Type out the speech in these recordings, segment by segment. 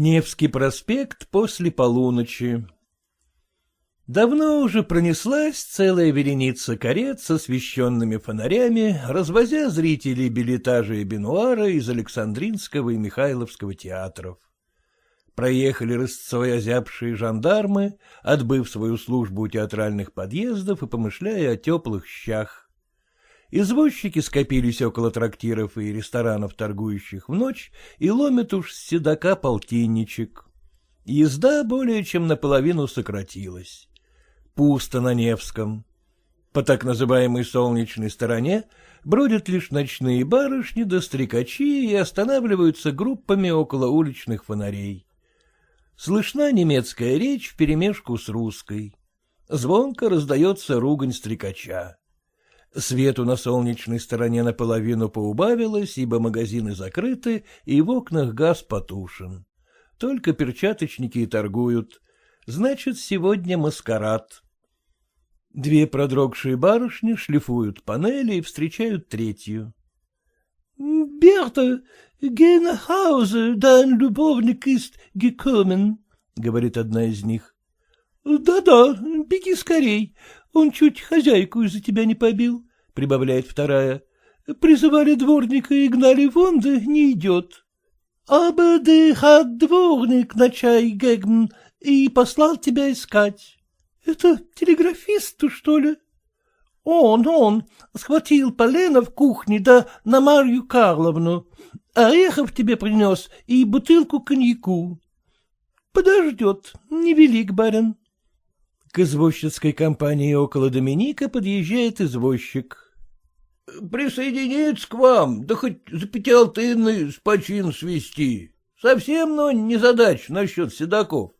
Невский проспект после полуночи. Давно уже пронеслась целая вереница карет с освещенными фонарями, развозя зрителей билетажа и бенуара из Александринского и Михайловского театров. Проехали рысцой озябшие жандармы, отбыв свою службу у театральных подъездов и помышляя о теплых щах. Извозчики скопились около трактиров и ресторанов, торгующих в ночь, и ломят уж с седока полтинничек. Езда более чем наполовину сократилась. Пусто на Невском. По так называемой солнечной стороне бродят лишь ночные барышни да стрекачи и останавливаются группами около уличных фонарей. Слышна немецкая речь вперемешку с русской. Звонко раздается ругань стрекача. Свету на солнечной стороне наполовину поубавилось, ибо магазины закрыты, и в окнах газ потушен. Только перчаточники и торгуют. Значит, сегодня маскарад. Две продрогшие барышни шлифуют панели и встречают третью. — Берта, Hause, dein любовник ist gekommen, — говорит одна из них. «Да — Да-да, беги скорей, он чуть хозяйку из-за тебя не побил, — прибавляет вторая. — Призывали дворника и гнали вон, да не идет. — Аба ты хат дворник на чай гегн и послал тебя искать. — Это телеграфист, что ли? — Он, он, схватил полено в кухне, да на Марью Карловну. Орехов тебе принес и бутылку коньяку. — Подождет, невелик барин. К извозчицкой компании около Доминика подъезжает извозчик. — Присоединиться к вам, да хоть за пятиалтынный с почин свести. Совсем, но не задача насчет седаков.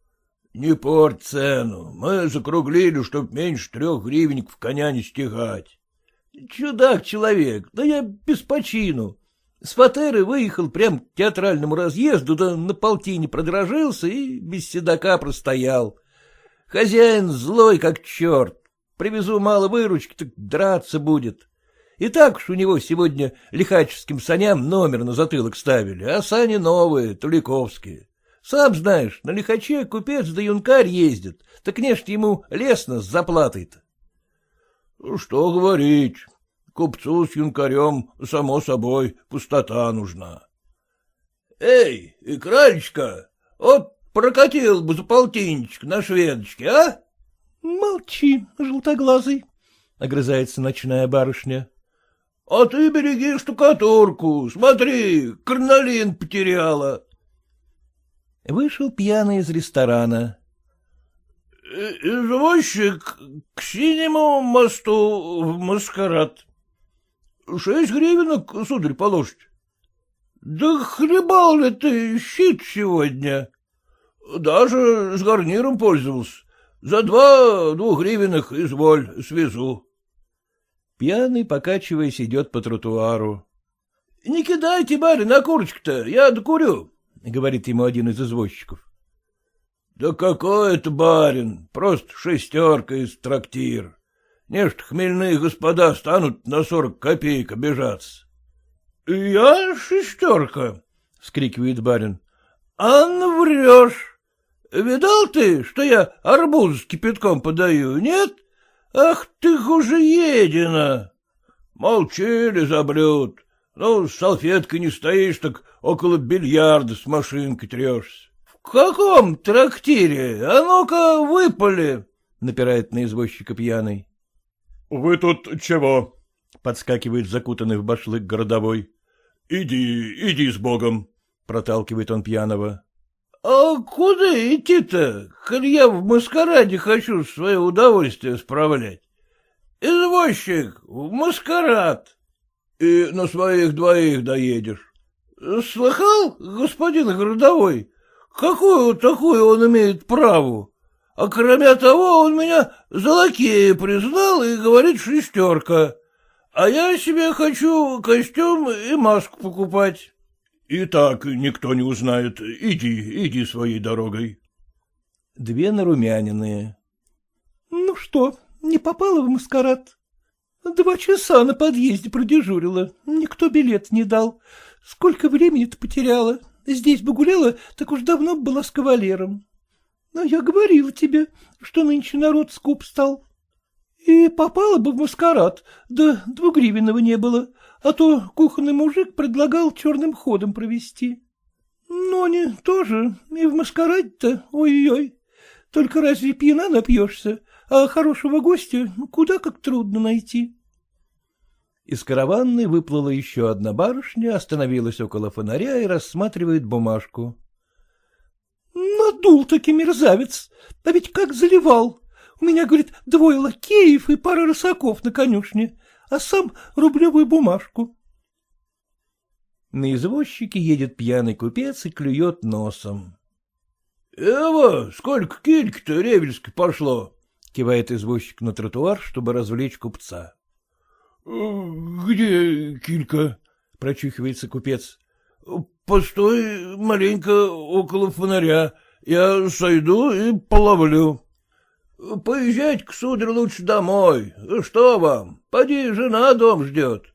— Не порть цену, мы закруглили, чтоб меньше трех гривенников коня не стягать. — Чудак человек, да я без почину. С Фатеры выехал прям к театральному разъезду, да на полтине продрожился и без седока простоял. Хозяин злой, как черт. Привезу мало выручки, так драться будет. И так уж у него сегодня лихаческим саням номер на затылок ставили, а сани новые, туликовские. Сам знаешь, на лихаче купец да юнкарь ездит, так конечно ему лестно с заплатой-то. — Что говорить, купцу с юнкарем, само собой, пустота нужна. — Эй, кралечка, вот Прокатил бы за полтинничек на шведочке, а? — Молчи, желтоглазый, — огрызается ночная барышня. — А ты береги штукатурку, смотри, карнолин потеряла. Вышел пьяный из ресторана. — Извозчик к синему мосту в маскарад. — Шесть гривенок, сударь, положить. — Да хлебал ли ты щит сегодня? Даже с гарниром пользовался. За два двухгривенных изволь свезу. Пьяный, покачиваясь, идет по тротуару. — Не кидайте, барин, на курочку-то, я докурю, — говорит ему один из извозчиков. — Да какой это барин, просто шестерка из трактир. Нечто хмельные господа станут на сорок копеек обижаться. — Я шестерка, — скрикивает барин. — Ан врешь. Видал ты, что я арбуз с кипятком подаю, нет? Ах ты хужеедина! Молчили заблюд. Ну, с салфеткой не стоишь, так около бильярда с машинкой трешься. — В каком трактире? А ну-ка, выпали! — напирает на извозчика пьяный. — Вы тут чего? — подскакивает закутанный в башлык городовой. — Иди, иди с Богом! — проталкивает он пьяного. — А куда идти-то, коль я в маскараде хочу свое удовольствие справлять? Извозчик, в маскарад. — И на своих двоих доедешь. — Слыхал, господин городовой, какую такую он имеет право? А кроме того, он меня за лакея признал и говорит шестерка. А я себе хочу костюм и маску покупать. — И так никто не узнает. Иди, иди своей дорогой. Две нарумяненные. — Ну что, не попала в маскарад? Два часа на подъезде продежурила, никто билет не дал. Сколько времени-то потеряла? здесь бы гуляла, так уж давно была с кавалером. Но я говорила тебе, что нынче народ скуп стал. И попала бы в маскарад, да двугривенного не было, а то кухонный мужик предлагал черным ходом провести. Но они тоже и в маскараде-то, ой-ой, только разве пьяна напьешься, а хорошего гостя куда как трудно найти. Из караванной выплыла еще одна барышня, остановилась около фонаря и рассматривает бумажку. — Надул-таки мерзавец, а ведь как заливал. У меня, говорит, двое лакеев и пара рысаков на конюшне, а сам рублевую бумажку. На извозчике едет пьяный купец и клюет носом. — Эва, сколько кильки-то ревельски пошло? — кивает извозчик на тротуар, чтобы развлечь купца. — Где килька? — прочухивается купец. — Постой маленько около фонаря. Я сойду и половлю. Поезжайте-ка, сударь, лучше домой. Что вам? Поди, жена дом ждет.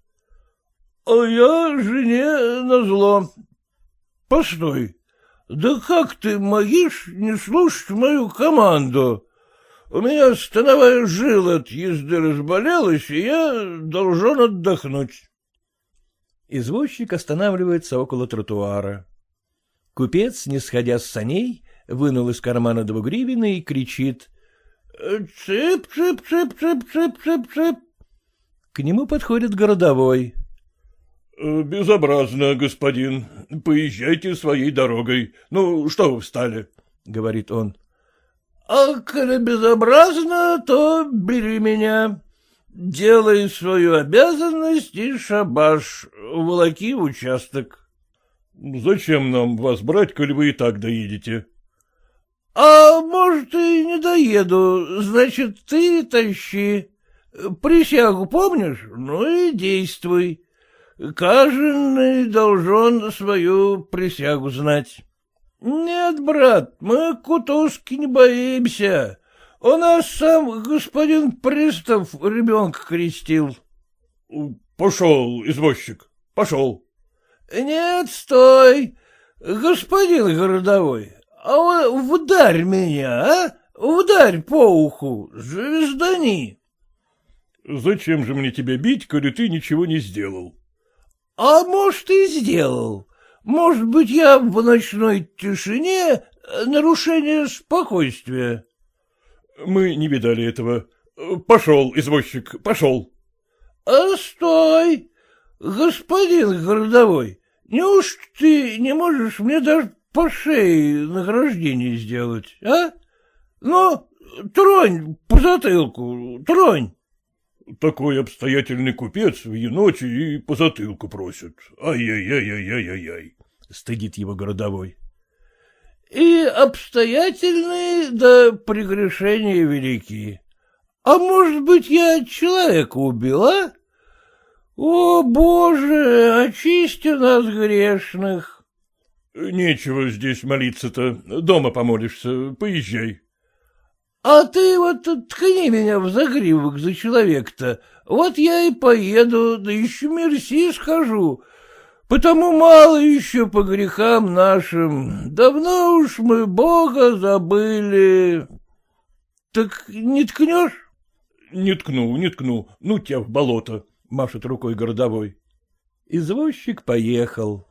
— А я жене назло. — Постой, да как ты могишь не слушать мою команду? У меня становая жила от езды разболелась, и я должен отдохнуть. Извозчик останавливается около тротуара. Купец, не сходя с саней, вынул из кармана двугривины и кричит. Цып-цып-цып-цып-цып-цып-цып. К нему подходит городовой. Э, — Безобразно, господин. Поезжайте своей дорогой. Ну, что вы встали? — говорит он. — А коли безобразно, то бери меня. Делай свою обязанность и шабаш, волоки в участок. — Зачем нам вас брать, коли вы и так доедете? — А может, и не доеду, значит, ты тащи. Присягу помнишь? Ну и действуй. Каждый должен свою присягу знать. Нет, брат, мы кутузки не боимся. У нас сам господин пристав ребенка крестил. — Пошел, извозчик, пошел. — Нет, стой, господин городовой, а вдарь меня, а? Вдарь по уху, звездани. — Зачем же мне тебя бить, коли ты ничего не сделал? — А может, и сделал. Может быть, я в ночной тишине нарушение спокойствия. — Мы не видали этого. Пошел, извозчик, пошел. — А стой, господин городовой, неужто ты не можешь мне даже по шее награждение сделать, а? Ну, тронь по затылку, тронь. Такой обстоятельный купец в еночи и по затылку просит. Ай-яй-яй-яй-яй-яй. Стыдит его городовой. И обстоятельные, да прегрешения велики. А может быть, я человека убила? О, Боже, очисти нас грешных. Нечего здесь молиться-то, дома помолишься, поезжай. А ты вот ткни меня в загривок за человек-то, вот я и поеду, да еще мерси схожу, потому мало еще по грехам нашим, давно уж мы Бога забыли. Так не ткнешь? — Не ткну, не ткну, ну тебя в болото, — машет рукой городовой. Извозчик поехал.